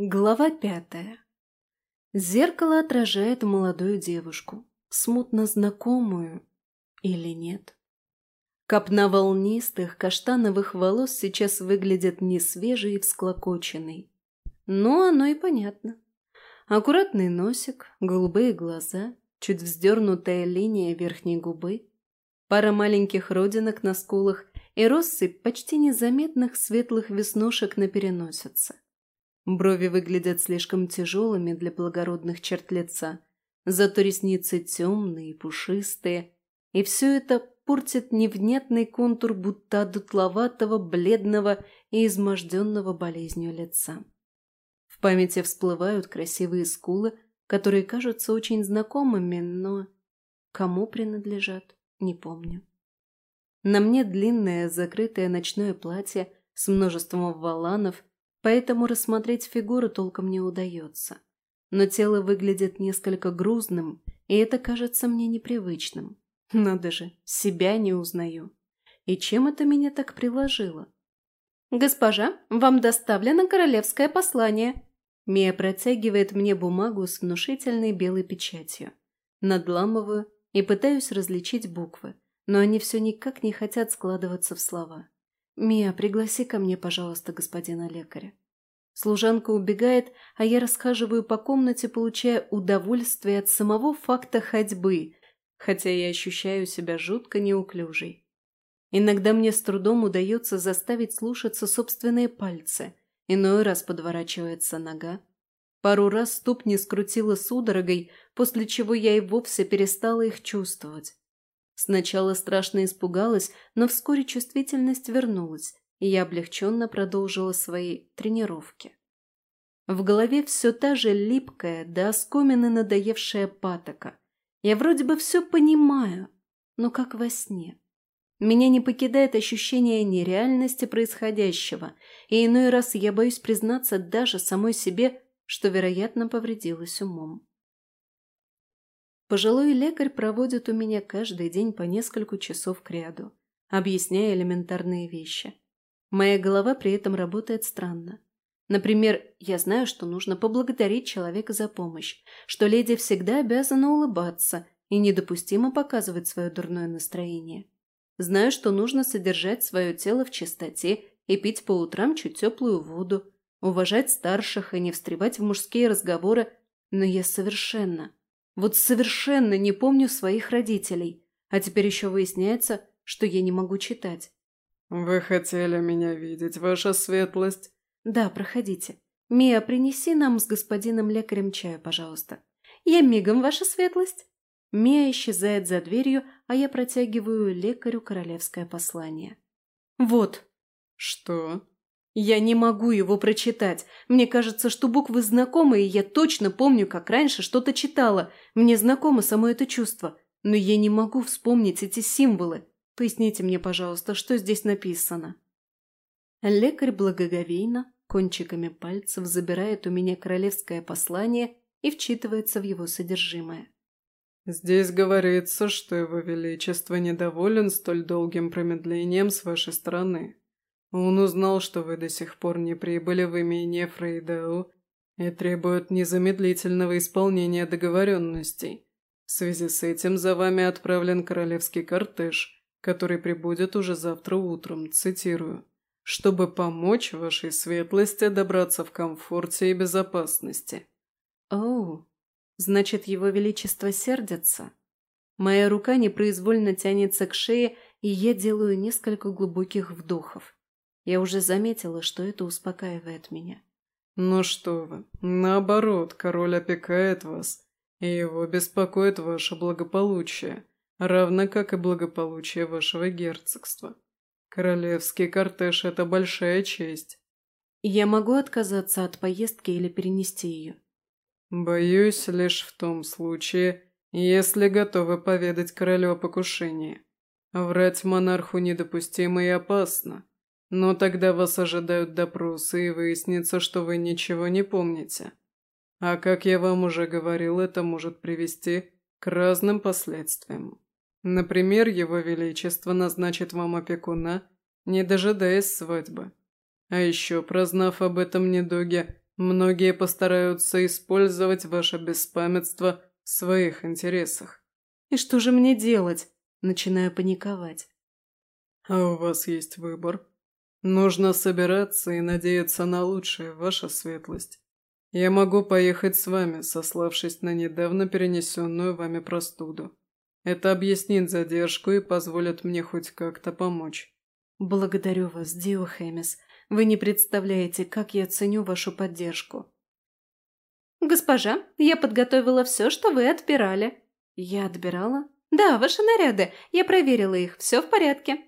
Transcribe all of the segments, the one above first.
Глава пятая. Зеркало отражает молодую девушку, смутно знакомую или нет. Копна волнистых каштановых волос сейчас выглядит не свежей и всклокоченной. Но оно и понятно. Аккуратный носик, голубые глаза, чуть вздернутая линия верхней губы, пара маленьких родинок на скулах и россыпь почти незаметных светлых веснушек на переносице. Брови выглядят слишком тяжелыми для благородных черт лица, зато ресницы темные и пушистые, и все это портит невнятный контур будто дутловатого, бледного и изможденного болезнью лица. В памяти всплывают красивые скулы, которые кажутся очень знакомыми, но кому принадлежат, не помню. На мне длинное закрытое ночное платье с множеством валанов поэтому рассмотреть фигуру толком не удается. Но тело выглядит несколько грузным, и это кажется мне непривычным. Надо же, себя не узнаю. И чем это меня так приложило? «Госпожа, вам доставлено королевское послание!» Мия протягивает мне бумагу с внушительной белой печатью. Надламываю и пытаюсь различить буквы, но они все никак не хотят складываться в слова. «Мия, пригласи ко мне, пожалуйста, господина лекаря». Служанка убегает, а я расхаживаю по комнате, получая удовольствие от самого факта ходьбы, хотя я ощущаю себя жутко неуклюжей. Иногда мне с трудом удается заставить слушаться собственные пальцы, иной раз подворачивается нога. Пару раз ступни скрутила судорогой, после чего я и вовсе перестала их чувствовать. Сначала страшно испугалась, но вскоре чувствительность вернулась, и я облегченно продолжила свои тренировки. В голове все та же липкая, до оскомины надоевшая патока. Я вроде бы все понимаю, но как во сне. Меня не покидает ощущение нереальности происходящего, и иной раз я боюсь признаться даже самой себе, что, вероятно, повредилась умом. Пожилой лекарь проводит у меня каждый день по несколько часов кряду, объясняя элементарные вещи. Моя голова при этом работает странно. Например, я знаю, что нужно поблагодарить человека за помощь, что леди всегда обязана улыбаться и недопустимо показывать свое дурное настроение. Знаю, что нужно содержать свое тело в чистоте и пить по утрам чуть теплую воду, уважать старших и не встревать в мужские разговоры, но я совершенно, вот совершенно не помню своих родителей, а теперь еще выясняется, что я не могу читать. «Вы хотели меня видеть, ваша светлость?» «Да, проходите. Мия, принеси нам с господином лекарем чая, пожалуйста». «Я мигом, ваша светлость». Мия исчезает за дверью, а я протягиваю лекарю королевское послание. «Вот». «Что?» Я не могу его прочитать. Мне кажется, что буквы знакомы, и я точно помню, как раньше что-то читала. Мне знакомо само это чувство. Но я не могу вспомнить эти символы. Поясните мне, пожалуйста, что здесь написано. Лекарь благоговейно, кончиками пальцев забирает у меня королевское послание и вчитывается в его содержимое. «Здесь говорится, что его величество недоволен столь долгим промедлением с вашей стороны. Он узнал, что вы до сих пор не прибыли в имение Фрейдау и требует незамедлительного исполнения договоренностей. В связи с этим за вами отправлен королевский кортеж, который прибудет уже завтра утром, цитирую, чтобы помочь вашей светлости добраться в комфорте и безопасности. Оу, значит, его величество сердится? Моя рука непроизвольно тянется к шее, и я делаю несколько глубоких вдохов. Я уже заметила, что это успокаивает меня. «Ну что вы, наоборот, король опекает вас, и его беспокоит ваше благополучие, равно как и благополучие вашего герцогства. Королевский кортеж – это большая честь». «Я могу отказаться от поездки или перенести ее?» «Боюсь лишь в том случае, если готовы поведать королю о покушении. Врать монарху недопустимо и опасно. Но тогда вас ожидают допросы и выяснится, что вы ничего не помните. А как я вам уже говорил, это может привести к разным последствиям. Например, его величество назначит вам опекуна, не дожидаясь свадьбы. А еще, прознав об этом недуге, Многие постараются использовать ваше беспамятство в своих интересах. И что же мне делать? Начинаю паниковать. А у вас есть выбор. Нужно собираться и надеяться на лучшее, ваша светлость. Я могу поехать с вами, сославшись на недавно перенесенную вами простуду. Это объяснит задержку и позволит мне хоть как-то помочь. Благодарю вас, Дио Хэмис. Вы не представляете, как я ценю вашу поддержку. Госпожа, я подготовила все, что вы отбирали. Я отбирала? Да, ваши наряды. Я проверила их. Все в порядке.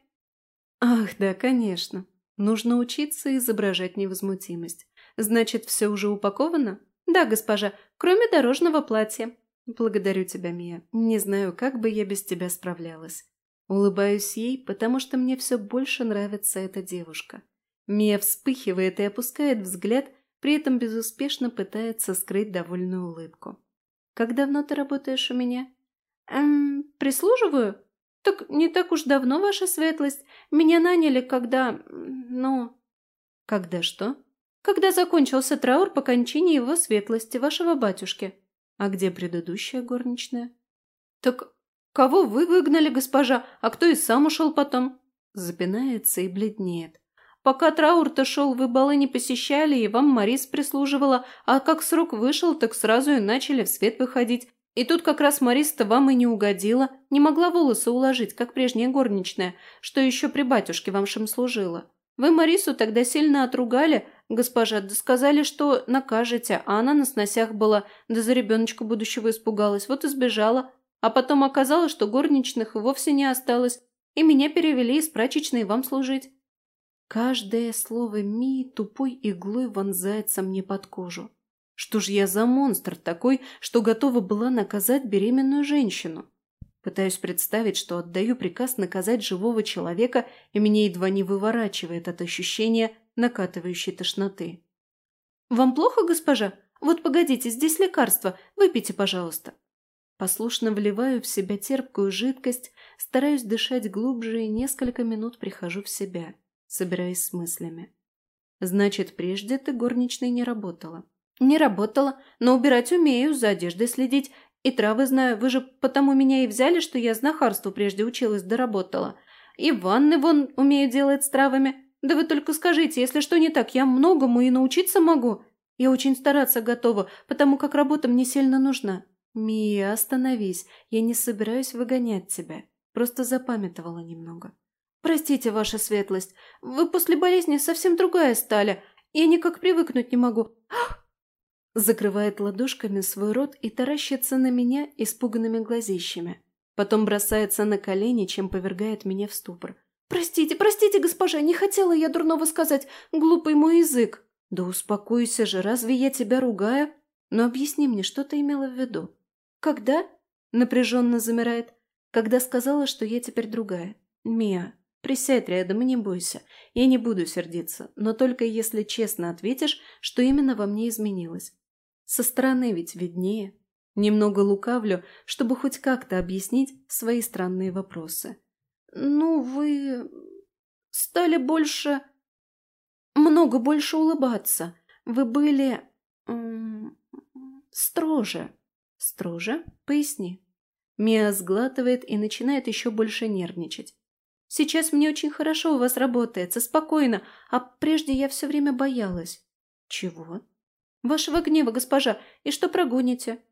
Ах, да, конечно. Нужно учиться изображать невозмутимость. Значит, все уже упаковано? Да, госпожа, кроме дорожного платья. Благодарю тебя, Мия. Не знаю, как бы я без тебя справлялась. Улыбаюсь ей, потому что мне все больше нравится эта девушка. Мия вспыхивает и опускает взгляд, при этом безуспешно пытается скрыть довольную улыбку. «Как давно ты работаешь у меня?» «Эм, прислуживаю?» «Так не так уж давно, ваша светлость. Меня наняли, когда... ну...» «Когда что?» «Когда закончился траур по кончине его светлости, вашего батюшки». «А где предыдущая горничная?» «Так кого вы выгнали, госпожа, а кто и сам ушел потом?» Запинается и бледнеет. Пока траур-то шел, вы балы не посещали, и вам Марис прислуживала, а как срок вышел, так сразу и начали в свет выходить. И тут как раз Марис-то вам и не угодила, не могла волосы уложить, как прежняя горничная, что еще при батюшке вашем служила. Вы Марису тогда сильно отругали, госпожа, да сказали, что накажете, а она на сносях была, да за ребеночка будущего испугалась, вот и сбежала. А потом оказалось, что горничных вовсе не осталось, и меня перевели из прачечной вам служить. Каждое слово Мии тупой иглой вонзается мне под кожу. Что ж я за монстр такой, что готова была наказать беременную женщину? Пытаюсь представить, что отдаю приказ наказать живого человека, и меня едва не выворачивает от ощущения накатывающей тошноты. «Вам плохо, госпожа? Вот погодите, здесь лекарство. Выпейте, пожалуйста». Послушно вливаю в себя терпкую жидкость, стараюсь дышать глубже и несколько минут прихожу в себя собираясь с мыслями. «Значит, прежде ты горничной не работала?» «Не работала, но убирать умею, за одеждой следить. И травы знаю, вы же потому меня и взяли, что я знахарству прежде училась доработала. И ванны вон умею делать с травами. Да вы только скажите, если что не так, я многому и научиться могу. Я очень стараться готова, потому как работа мне сильно нужна. Мия, остановись, я не собираюсь выгонять тебя. Просто запамятовала немного. «Простите, ваша светлость, вы после болезни совсем другая стали. Я никак привыкнуть не могу». Закрывает ладошками свой рот и таращится на меня испуганными глазищами. Потом бросается на колени, чем повергает меня в ступор. «Простите, простите, госпожа, не хотела я дурного сказать. Глупый мой язык». «Да успокойся же, разве я тебя ругаю? Но объясни мне, что ты имела в виду?» «Когда?» – напряженно замирает. «Когда сказала, что я теперь другая. Мия, Присядь рядом и не бойся. Я не буду сердиться, но только если честно ответишь, что именно во мне изменилось. Со стороны ведь виднее. Немного лукавлю, чтобы хоть как-то объяснить свои странные вопросы. Ну, вы стали больше... много больше улыбаться. Вы были... строже. Строже? Поясни. Мия сглатывает и начинает еще больше нервничать. Сейчас мне очень хорошо у вас работается, спокойно, а прежде я все время боялась». «Чего?» «Вашего гнева, госпожа, и что прогоните?»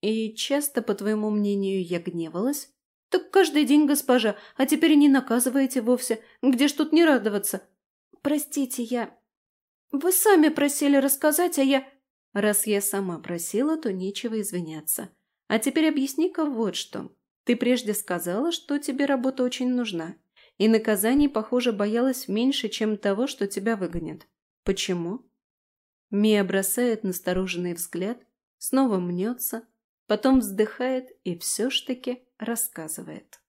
«И часто, по твоему мнению, я гневалась?» «Так каждый день, госпожа, а теперь и не наказываете вовсе. Где ж тут не радоваться?» «Простите, я...» «Вы сами просили рассказать, а я...» «Раз я сама просила, то нечего извиняться. А теперь объясни-ка вот что. Ты прежде сказала, что тебе работа очень нужна и наказаний, похоже, боялась меньше, чем того, что тебя выгонят. Почему? Мия бросает настороженный взгляд, снова мнется, потом вздыхает и все ж таки рассказывает.